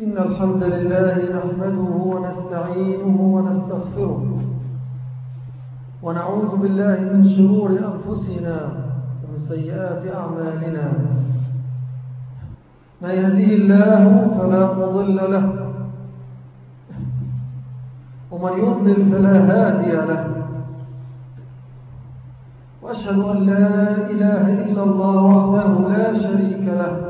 إن الحمد لله نحمده ونستعينه ونستغفره ونعوذ بالله من شرور أنفسنا ومن سيئات أعمالنا. ما يهديه الله فلا مضل له ومن يضلل فلا هادي له. وأشهد أن لا إله إلا الله وحده لا شريك له.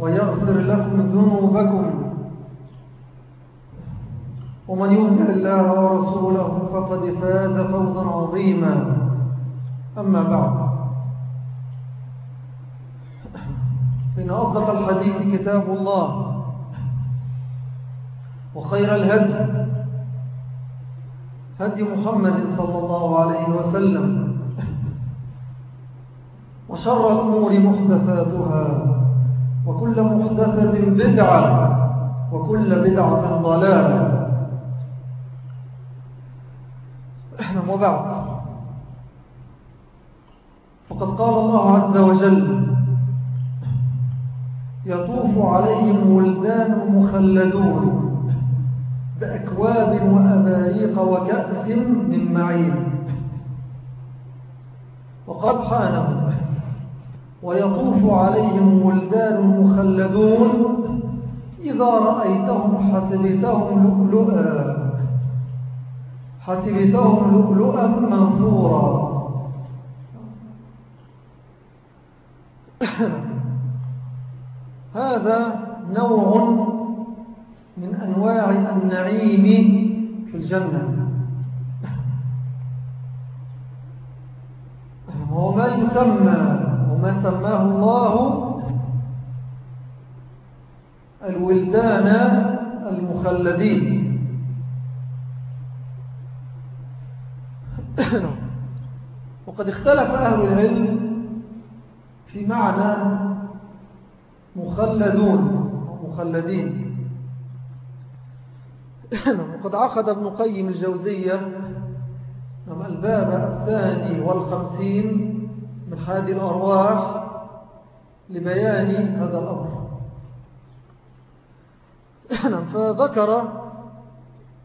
ويغفر لكم ذنوبكم. ومن يطع الله ورسوله فقد فاز فوزا عظيما. أما بعد. إن أصدق الحديث كتاب الله. وخير الهدي هدي محمد صلى الله عليه وسلم. وشر الأمور محدثاتها. بدعة وكل بدعة ضلالة. وبعد فقد قال الله عز وجل يطوف عليهم ولدان مخلدون بأكواب وأباريق وكأس من معين. وقال سبحانه ويطوف عليهم ولدان مخلدون. إذا رأيتهم حسبتهم لؤلؤا. حسبتهم لؤلؤا منثورا. هذا نوع من أنواع النعيم في الجنة. وهو ما يسمى وما سماه الله الولدان المخلدين. وقد اختلف أهل العلم في معنى مخلدون مخلدين. وقد عقد ابن قيم الجوزية الباب الثاني والخمسين من هذه الأرواح لبيان هذا الأمر. فذكر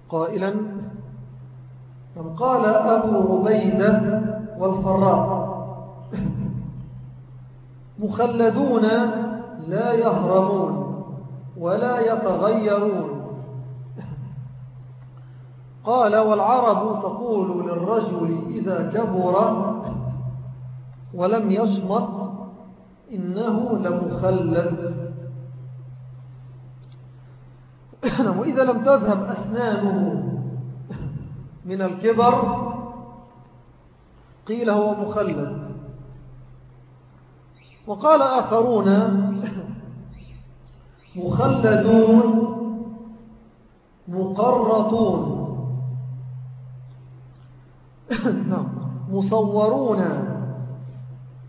قائلا قال أبو عبيدة والفراء مخلدون لا يهرمون ولا يتغيرون. قال والعرب تقول للرجل إذا كبر ولم يصمت إنه لمخلد. وإذا لم تذهب أسنانه من الكبر قيل هو مخلد. وقال آخرون مخلدون مقرطون. مصورون.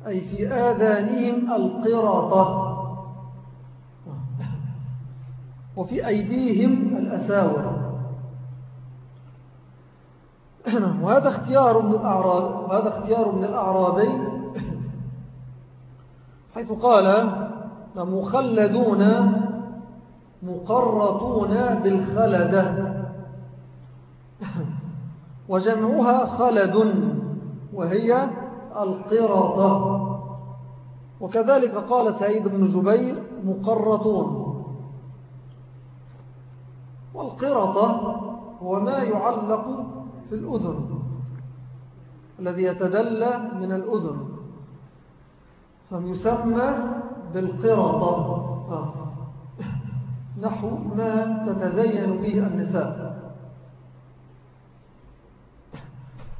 أي في آذانهم القرطة وفي أيديهم الأساور. وهذا اختيار من الأعراب وهذا اختيار من الأعرابي. حيث قال مخلدون مقرطون بالخلدة. وجمعها خلد وهي القرطة. وكذلك قال سعيد بن جبير مقرطون. والقرطة هو ما يعلق في الأذن الذي يتدلى من الأذن يسمى بالقرطة. آه. نحو ما تتزين به النساء.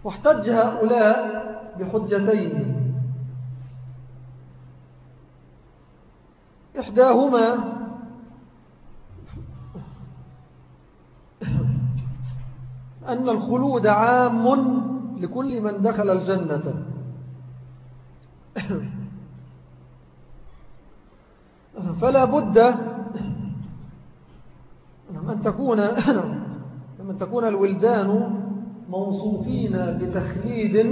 واحتج هؤلاء بحجتين. إحداهما أن الخلود عام لكل من دخل الجنة. فلا بد أن تكون أن تكون الولدان موصوفين بتخليد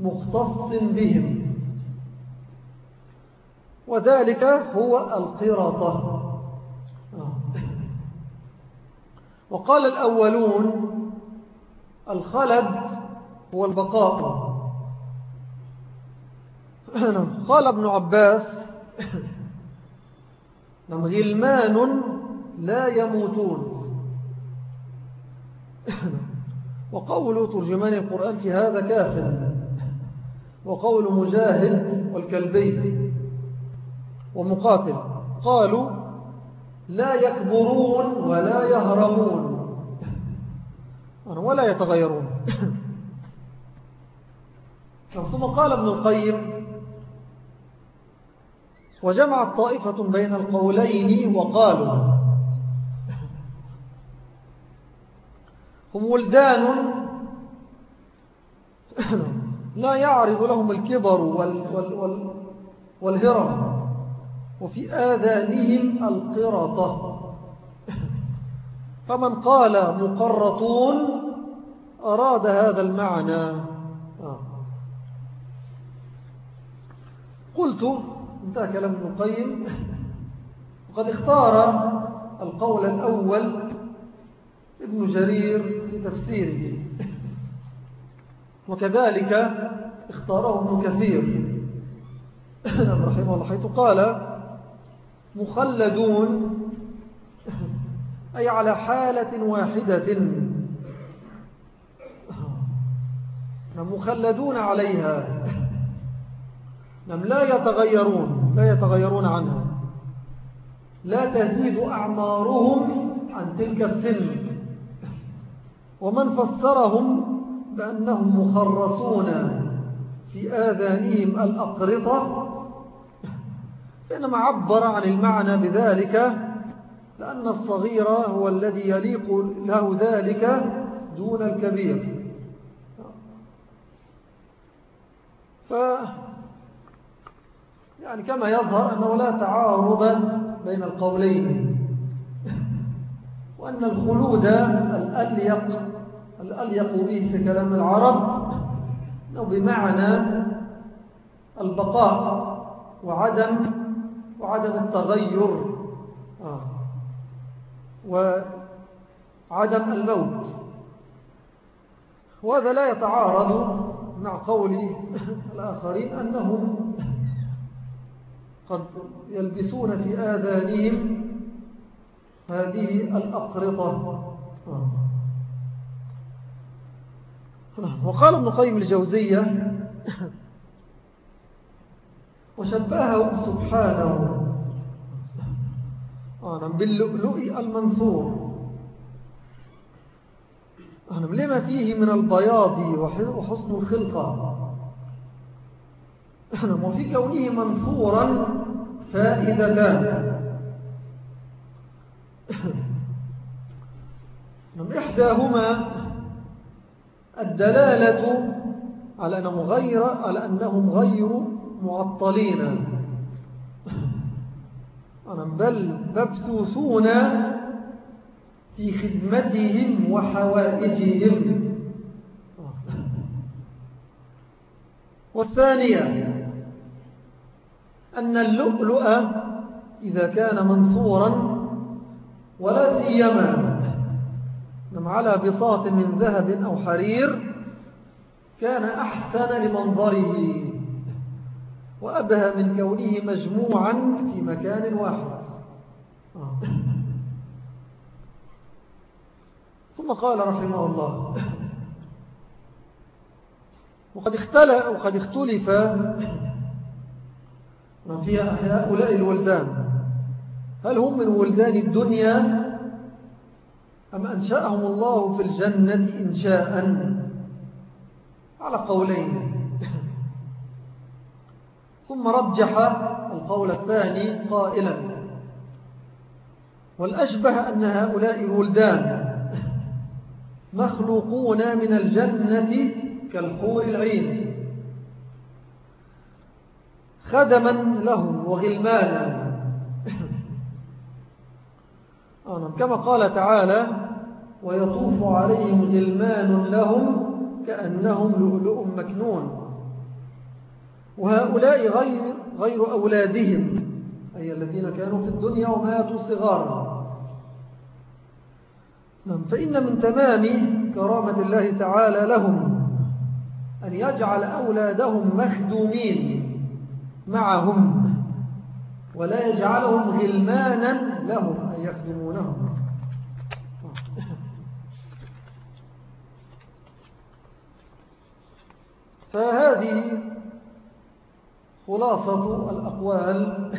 مختص بهم. وذلك هو القرطة. وقال الأولون الخلد هو البقاء. قال ابن عباس غلمان لا يموتون. وقول ترجمان القرآن في هذا كاف. وقول مجاهد والكلبي ومقاتل. قالوا لا يكبرون ولا يهرمون ولا يتغيرون. ثم قال ابن القيم وجمعت طائفة بين القولين وقالوا هم ولدان لا يعرض لهم الكبر وال وال وال والهرم وفي آذانهم القرطة فمن قال مقرطون أراد هذا المعنى. آه. قلت انتهى كلام ابن وقد اختار القول الأول ابن جرير في تفسيره. وكذلك اختاره ابن كثير. رحمه الله حيث قال مخلدون أي على حالة واحدة. مخلدون عليها. نعم لا يتغيرون لا يتغيرون عنها. لا تزيد أعمارهم عن تلك السن. ومن فسرهم بأنهم مخرصون في آذانهم الأقرطة فإنما عبر عن المعنى بذلك لأن الصغير هو الذي يليق له ذلك دون الكبير. ف يعني كما يظهر أنه لا تعارض بين القولين وأن الخلود الأليق الأليق به في كلام العرب بمعنى البقاء وعدم وعدم التغير. آه. وعدم الموت. وهذا لا يتعارض مع قول الآخرين أنهم قد يلبسون في آذانهم هذه الأقرطة. وقال ابن قيم الجوزية وشبهه سبحانه. باللؤلؤ المنثور. لما فيه من البياض وحسن الخلقة وفي كونه منثورا فائدتان إحداهما الدلالة على أنهم غير, على أنهم غير معطلين. بل مبثوثون في خدمتهم وحوائجهم. والثانية أن اللؤلؤ إذا كان منصورا ولا سيما على بساط من ذهب أو حرير كان أحسن لمنظره. وأبهى من كونه مجموعا في مكان واحد. ثم قال رحمه الله وقد اختلف, وقد اختلف في هؤلاء الولدان. هل هم من ولدان الدنيا؟ أم أنشأهم الله في الجنة إنشاء على قولين. ثم رجح القول الثاني قائلا. والأشبه أن هؤلاء الولدان مخلوقون من الجنة كالحور العين. خدما لهم وغلمانا. آه، كما قال تعالى ويطوف عليهم غلمان لهم كأنهم لؤلؤ مكنون. وهؤلاء غير, غير أولادهم أي الذين كانوا في الدنيا وماتوا صغارا. نعم فإن من تمام كرامة الله تعالى لهم أن يجعل أولادهم مخدومين معهم ولا يجعلهم غلمانا لهم أن يخدمونهم. فهذه خلاصة الأقوال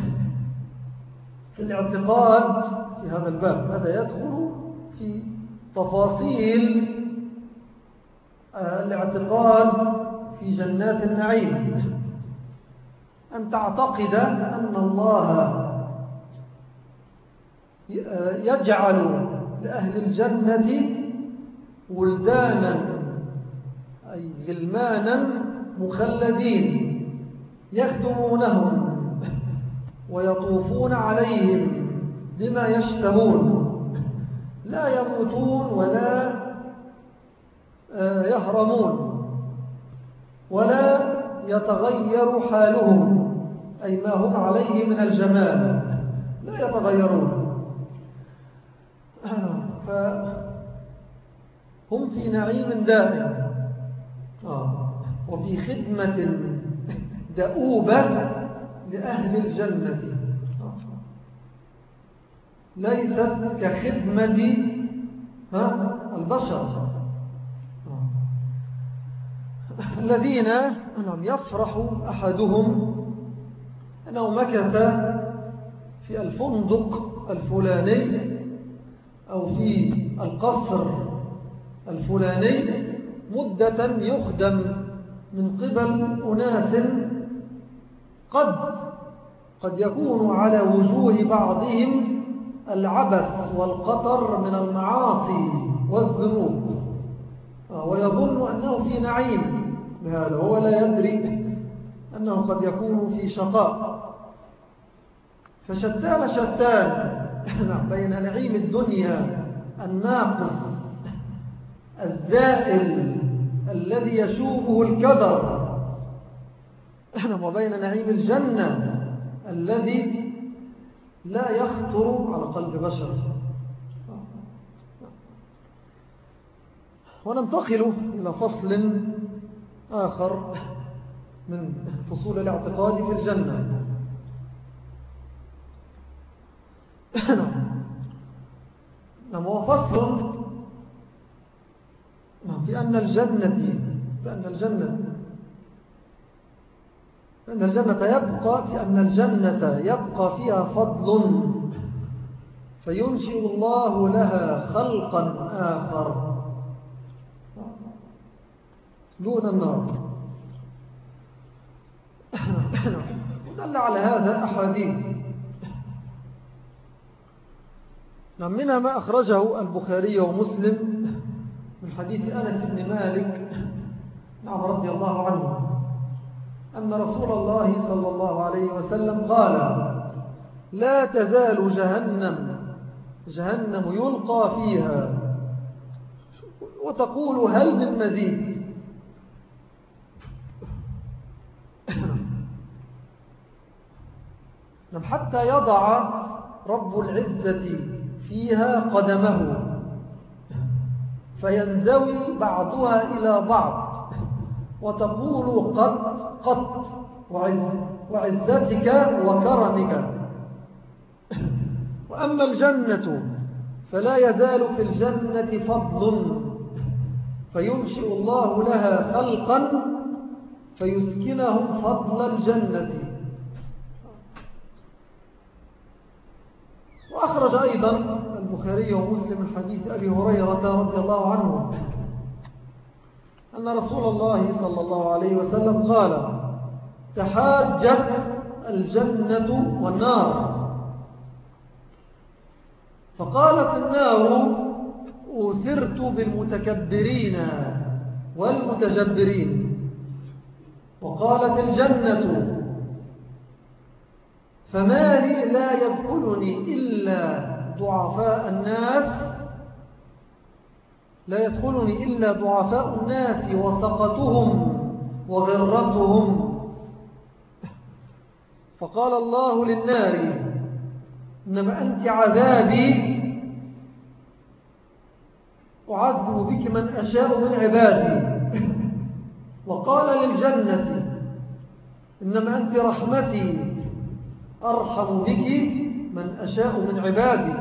في الاعتقاد في هذا الباب. هذا يدخل في تفاصيل الاعتقاد في جنات النعيم. أن تعتقد أن الله يجعل لأهل الجنة ولدانا أي غلمانا مخلدين يخدمونهم ويطوفون عليهم بما يشتهون لا يموتون ولا آه، يهرمون ولا يتغير حالهم أي ما هم عليه من الجمال لا يتغيرون فهم في نعيم دائم آه. وفي خدمة دؤوبة لأهل الجنة. ليست كخدمة البشر. الذين أنهم يفرح أحدهم أنه مكث في الفندق الفلاني أو في القصر الفلاني مدة يخدم. من قبل أناس قد قد يكون على وجوه بعضهم العبث والقطر من المعاصي والذنوب. ويظن أنه في نعيم. بهذا هو لا يدري أنه قد يكون في شقاء. فشتان شتان بين نعيم الدنيا الناقص الزائل الذي يشوبه الكدر. وبين نعيم الجنة الذي لا يخطر على قلب بشر. وننتقل إلى فصل آخر من فصول الاعتقاد في الجنة. نعم هو فصل في أن الجنة بأن الجنة. أن الجنة يبقى في أن الجنة يبقى فيها فضل. فينشئ الله لها خلقا آخر. دون النار. ودل على هذا أحاديث. منها ما أخرجه البخاري ومسلم. حديث أنس بن مالك نعم رضي الله عنه أن رسول الله صلى الله عليه وسلم قال لا تزال جهنم جهنم يلقى فيها وتقول هل من مزيد؟ نعم، حتى يضع رب العزة فيها قدمه. فينزوي بعضها إلى بعض. وتقول قد قد وعزتك وكرمك. وأما الجنة فلا يزال في الجنة فضل. فينشئ الله لها خلقا فيسكنهم فضل الجنة. وأخرج أيضا البخاري ومسلم الحديث أبي هريرة رضي الله عنه. أن رسول الله صلى الله عليه وسلم قال تحاجت الجنة والنار. فقالت النار أوثرت بالمتكبرين والمتجبرين. وقالت الجنة فما لي لا يدخلني إلا ضعفاء الناس لا يدخلني إلا ضعفاء الناس وسقطهم وغرتهم. فقال الله للنار إنما أنت عذابي أعذب بك من أشاء من عبادي. وقال للجنة إنما أنت رحمتي أرحم بك من أشاء من عبادي.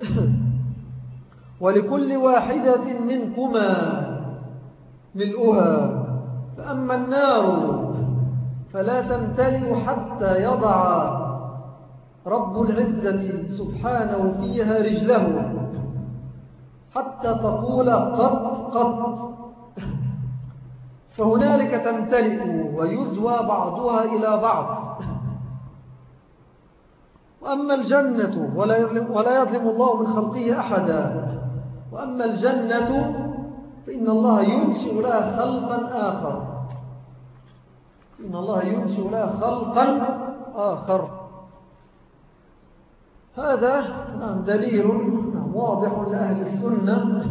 ولكل واحدة منكما ملؤها. فأما النار فلا تمتلئ حتى يضع رب العزة سبحانه فيها رجله. حتى تقول قط قط. فهنالك تمتلئ ويزوى بعضها إلى بعض. وأما الجنة ولا يظلم, ولا يظلم الله من خلقه أحدا. وأما الجنة فإن الله ينشئ لها خلقا آخر. إن الله ينشئ لها خلقا آخر. هذا نعم دليل نعم واضح لأهل السنة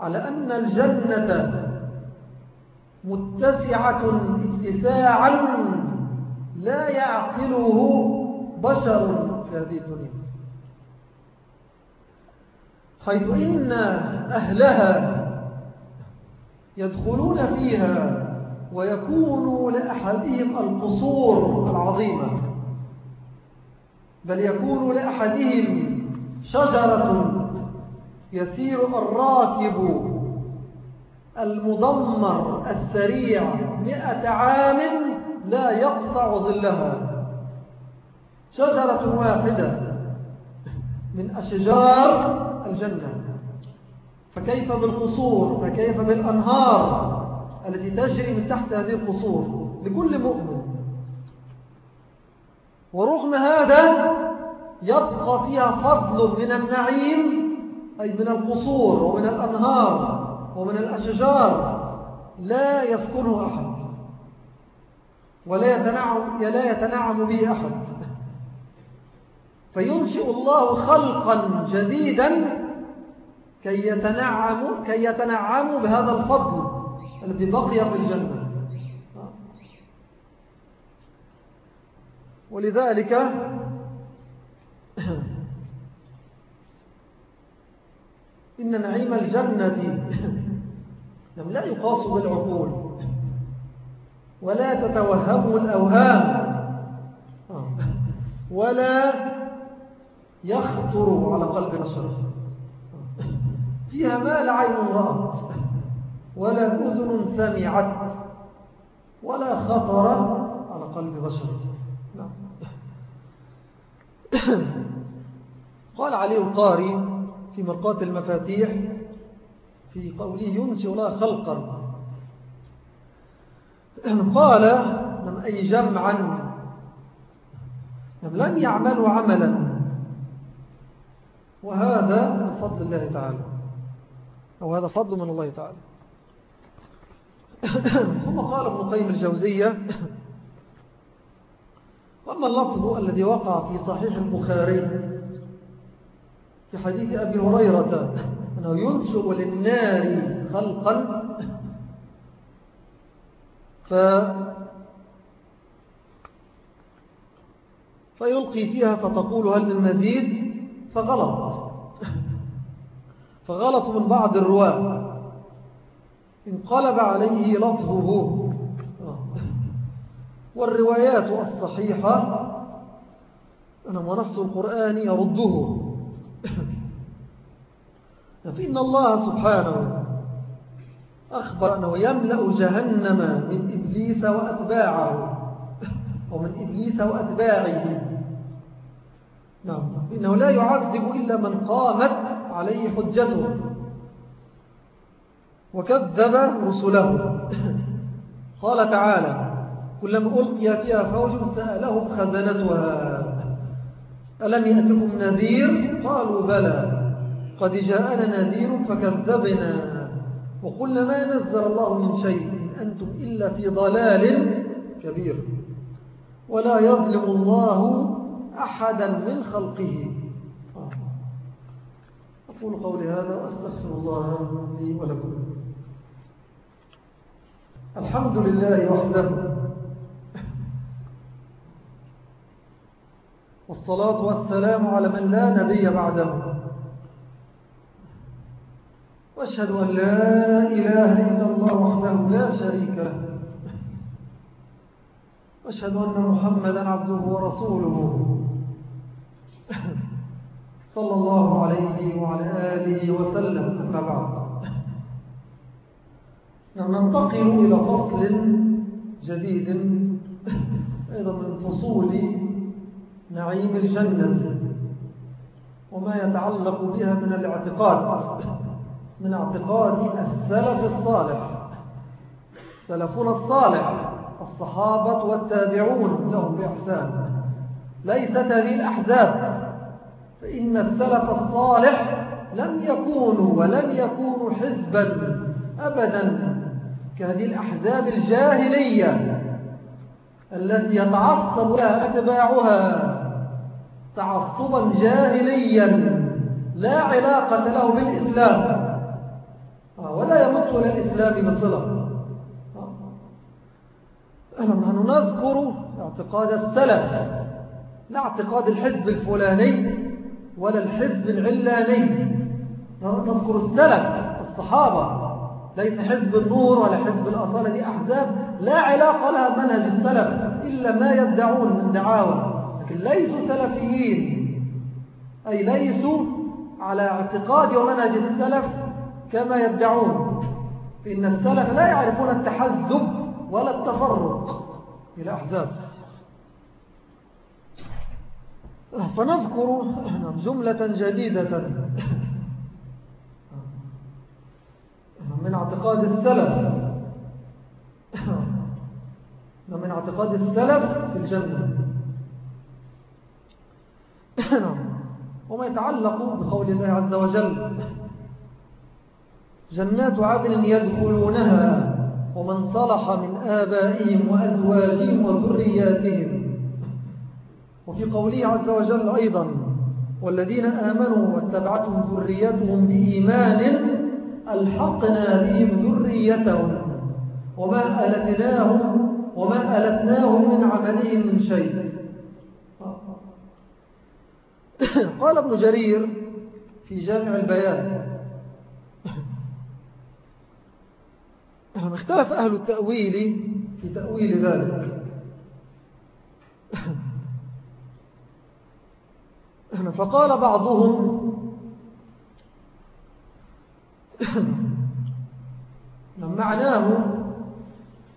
على أن الجنة متسعة اتساعا لا يعقله بشر في هذه الدنيا. حيث إن أهلها يدخلون فيها ويكون لأحدهم القصور العظيمة بل يكون لأحدهم شجرة يسير الراكب المدمر السريع مئة عام لا يقطع ظلها. شجرة واحدة من أشجار الجنة. فكيف بالقصور؟ فكيف بالأنهار التي تجري من تحت هذه القصور؟ لكل مؤمن. ورغم هذا يبقى فيها فضل من النعيم أي من القصور ومن الأنهار ومن الأشجار. لا يسكنه أحد. ولا يتنعم, لا يتنعم به أحد. فينشئ الله خلقا جديدا كي يتنعموا, كي يتنعموا بهذا الفضل الذي بقي في الجنة. ولذلك إن نعيم الجنة لا يقاس بالعقول. ولا تتوهمه الأوهام. ولا يخطر على قلب بشر فيها ما لا عين رأت ولا أذن سمعت ولا خطر على قلب بشر نعم. قال علي القاري في مرقات المفاتيح في قوله ينشئ لها خلقا. قال لم أي جمعا. لم يعملوا عملا. وهذا من فضل الله تعالى. أو هذا فضل من الله تعالى. ثم قال ابن قيم الجوزية وأما اللفظ الذي وقع في صحيح البخاري في حديث أبي هريرة أنه ينشئ للنار خلقا فيلقي فيها فتقول هل من مزيد؟ فغلط. فغلط من بعض الرواة. انقلب عليه لفظه. والروايات الصحيحة أنا ونص القرآن يرده فإن الله سبحانه أخبر أنه يملأ جهنم من إبليس وأتباعه. ومن إبليس وأتباعه. نعم. إنه لا يعذب إلا من قامت عليه حجته. وكذب رسله. قال تعالى كلما ألقي فيها فوج سألهم خزنتها. ألم يأتكم نذير؟ قالوا بلى. قد جاءنا نذير فكذبنا. وقلنا ما نزل الله من شيء إن أنتم إلا في ضلال كبير. ولا يظلم الله أحدا من خلقه. أقول قولي هذا وأستغفر الله لي ولكم. الحمد لله وحده. والصلاة والسلام على من لا نبي بعده. وأشهد أن لا إله إلا الله وحده لا شريك له. وأشهد أن محمدا عبده ورسوله. صلى الله عليه وعلى آله وسلم. أما بعد. ننتقل إلى فصل جديد. أيضا من فصول نعيم الجنة. وما يتعلق بها من الاعتقاد. من اعتقاد السلف الصالح. سلفنا الصالح الصحابة والتابعون لهم بإحسان. ليست هذه الأحزاب. فإن السلف الصالح لم يكونوا ولن يكونوا حزبا أبدا كهذه الأحزاب الجاهلية التي يتعصب لها أتباعها تعصبا جاهليا لا علاقة له بالإسلام. ولا يمت إلى الإسلام بصلة نحن نذكر اعتقاد السلف لا اعتقاد الحزب الفلاني ولا الحزب العلاني. نذكر السلف الصحابة ليس حزب النور ولا حزب الأصالة دي أحزاب لا علاقة لها منهج السلف إلا ما يدعون من دعاوى. لكن ليسوا سلفيين أي ليسوا على اعتقاد ومنهج السلف كما يدعون. إن السلف لا يعرفون التحزب ولا التفرق. إلى أحزاب. فنذكر جملة جديدة. من اعتقاد السلف. من اعتقاد السلف في الجنة. وما يتعلق بقول الله عز وجل. جنات عدن يدخلونها ومن صلح من آبائهم وأزواجهم وذرياتهم. وفي قوله عز وجل أيضا والذين آمنوا واتبعتهم ذريتهم بإيمان ألحقنا بهم ذريتهم وما ألتناهم وما ألتناهم من عملهم من شيء. قال ابن جرير في جامع البيان اختلف أهل التأويل في تأويل ذلك. فقال بعضهم معناه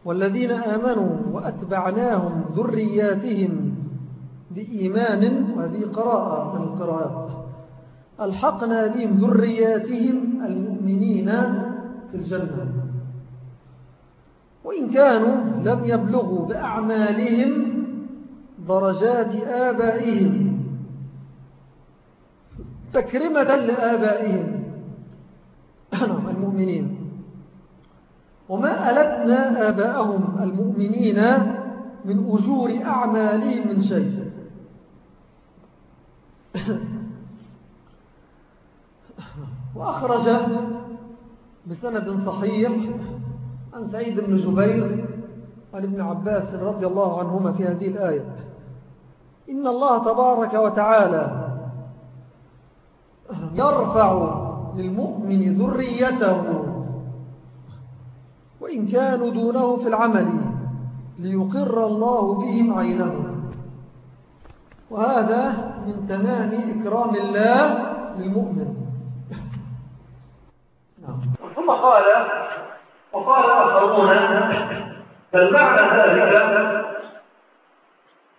والذين آمنوا وأتبعناهم ذرياتهم بإيمان وهذه قراءة من القراءات ألحقنا بهم ذرياتهم المؤمنين في الجنة. وإن كانوا لم يبلغوا بأعمالهم درجات آبائهم. تكرمة لآبائهم. المؤمنين. وما ألتنا آباءهم المؤمنين من أجور أعمالهم من شيء. وأخرج بسند صحيح عن سعيد بن جبير عن ابن عباس رضي الله عنهما في هذه الآية. إن الله تبارك وتعالى يرفع للمؤمن ذريته وإن كانوا دونه في العمل ليقر الله بهم عينه وهذا من تمام إكرام الله للمؤمن. نعم. ثم قال وقال آخرون بل معنى ذلك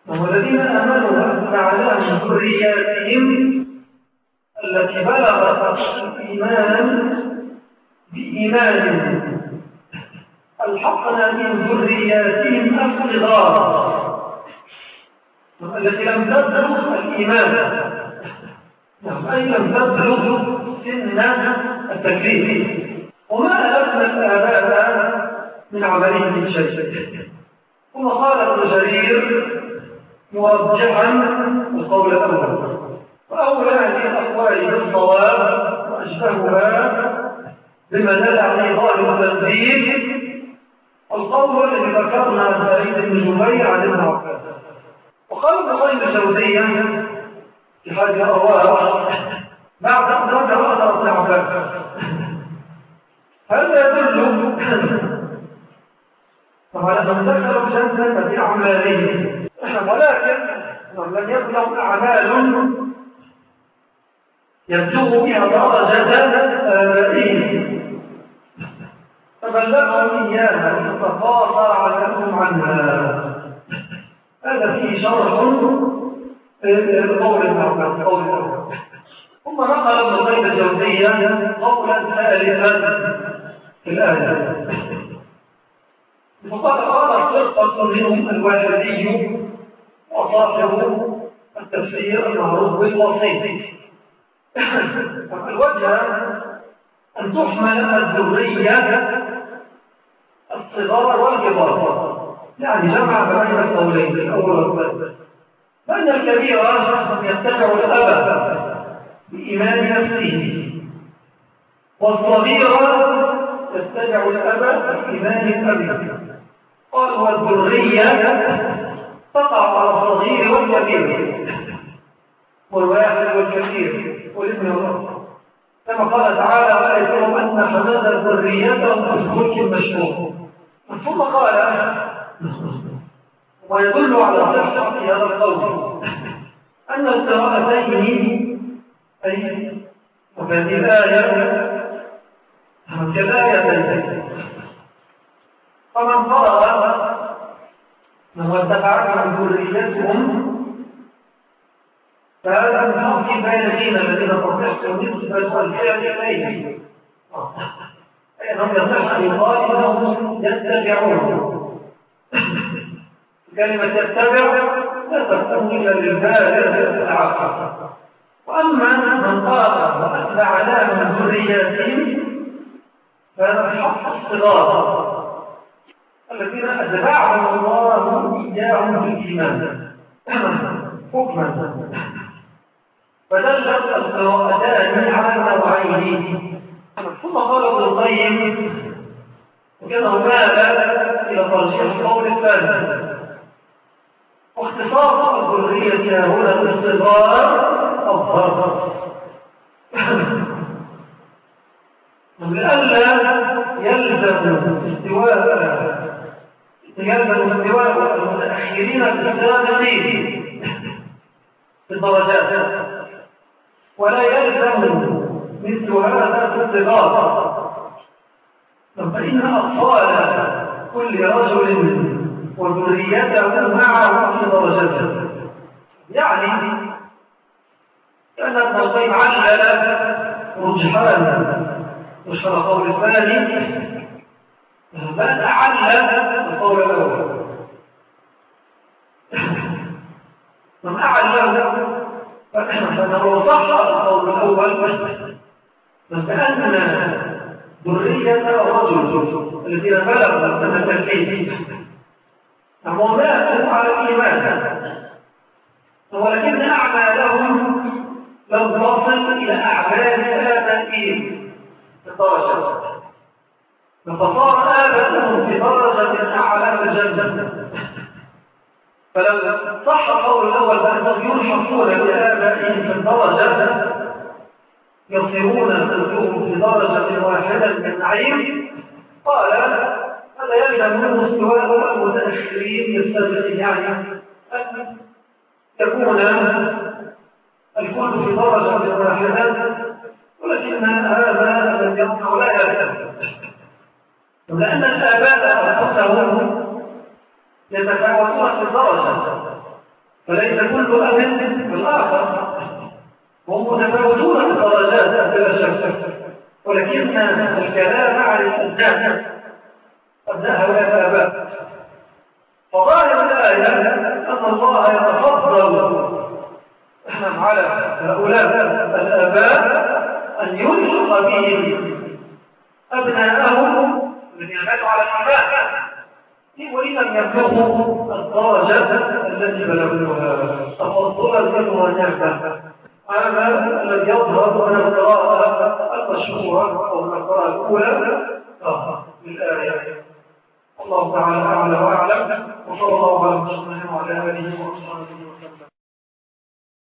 وهم الذين آمنوا وأتبعناهم من ذرياتهم التي بلغت الإيمان بإيمان. ألحقنا من ذرياتهم الصغار التي لم تبلغ الإيمان. أي لم تبلغ سن التكليف وما ألفنا الآباء من عملهم من شيء. ثم قال ابن جرير مرجحا القول الأول. وأولى هذه الأقوال بالصواب وأشبهها بما دل عليه ظاهر التنزيل القول الذي ذكرنا عن سعيد بن جبير عن ابن عباس. وقال ابن قيم الجوزية في هذه الأرواح بعد أن ذكر ابن عباس هذا يدل طبعا لم ذكروا جنة في أعمالهم ولكن لم لهم أعمال يبلغ بها درجة آبائهم فبلغهم إياها فتقاصر عنهم عنها. هذا فيه شرح قول الأول قول الأول ثم نقل ابن قيم الجوزية قولا ثالثا. الآية فقال قال فرقة منهم الوالدي وصاحب التفسير المعروف بالوسيط الوجه أن تحمل الذرية الصغار والكبار يعني جمع بين القولين الأول والثالث فإن الكبير يتبع الأب بإيمان نفسه والصغير يتبع الأب بإيمان الأب. قال والذرية تقع على الصغير والكبير والواحد والكثير والابن والأرض كما قال تعالى يكون أن حمد ذريتهم في ملك ثم قال ويدل على صحة هذا القول أن القراءتين أي وهذه الآية كالآيتين فمن قرأ من ارتفعت عن ذريتهم فهذا في بين الذين تصح نسبة الفعل إليه أيضا يصح إنهم يتبعون. كلمة يتبع لا تكون إلا للبالغ العقل وأما من قال وأتبع من ذرياتهم حق الصغار الذين أتبعهم الله إياهم بالإيمان. حكما. فدلت القراءتان على نوعين. ثم قال ابن القيم وكانه مال إلى ترجيح القول الثاني. واختصاص الذرية هنا باستغار الظرف لئلا يلزم استواء يلزم استواء المتأخرين بالسابقين في الدرجات. ولا يلزم مثل هذا في الصغار. فإن أطفال كل رجل وذريته معه في درجته يعني كان ابن القيم علل رجحانا. وشرح قول الثاني من أعل القول الأول. من أعل فأنه صح القول الأول. من كأننا ذرية الرجل الذين بلغوا من التكليف أمومات على الإيمان. ولكن أعمالهم لو تصل إلى أعمال هذا الدين. 16 فصار آبتهم في درجة أعلى الجنة. فلو صح قول الأول بأنهم يلحقون بآبائهم في الدرجة يصيرون كلهم في درجة واحدة من عين. قال هذا يلزم من مستواه المتأخرين للسابقين يعني أن تكون الكل في درجة لأن الآباء أنفسهم يتفاوتون في الدرجة. فليس كل أب بالآخر هم متفاوتون في الدرجات بلا شك. ولكن الكلام عن الأبناء أبناء هؤلاء الآباء. فظاهر الآية أن الله يتفضل على هؤلاء الآباء أن يلحق بهم أبناءهم الذين ماتوا على الإيمان وإن لم يبلغوا الدرجة التي بلغوها تفضلا ونعمة هذا الذي يظهر من القراءة المشهورة أو من القراءة الأولى للآية الله تعالى أعلى وأعلم. وصلى الله على محمد وعلى آله وصحبه.